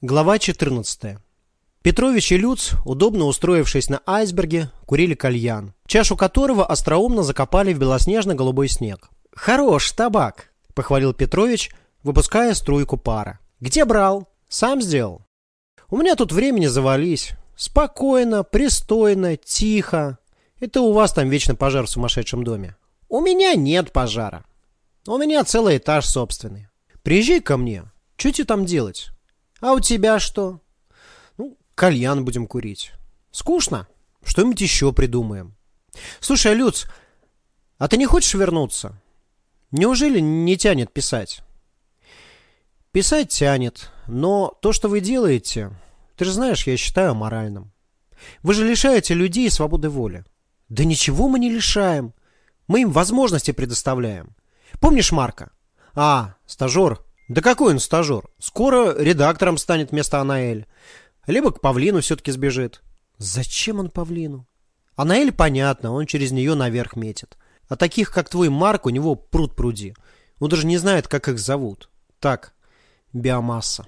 Глава 14. Петрович и Люц, удобно устроившись на айсберге, курили кальян, чашу которого остроумно закопали в белоснежно-голубой снег. «Хорош табак», — похвалил Петрович, выпуская струйку пара. «Где брал? Сам сделал?» «У меня тут времени завались. Спокойно, пристойно, тихо. Это у вас там вечно пожар в сумасшедшем доме. У меня нет пожара. У меня целый этаж собственный. Приезжай ко мне. Что тебе там делать? А у тебя что? Ну, кальян будем курить. Скучно? Что-нибудь еще придумаем. Слушай, Люц, а ты не хочешь вернуться? Неужели не тянет писать? Писать тянет, но то, что вы делаете, ты же знаешь, я считаю моральным. Вы же лишаете людей свободы воли. Да ничего мы не лишаем. Мы им возможности предоставляем. Помнишь Марка? А, стажер. Да какой он стажер? Скоро редактором станет вместо Анаэль. Либо к Павлину все-таки сбежит. Зачем он Павлину? Анаэль понятно, он через нее наверх метит. А таких, как твой Марк, у него пруд пруди. Он даже не знает, как их зовут. Так, биомасса.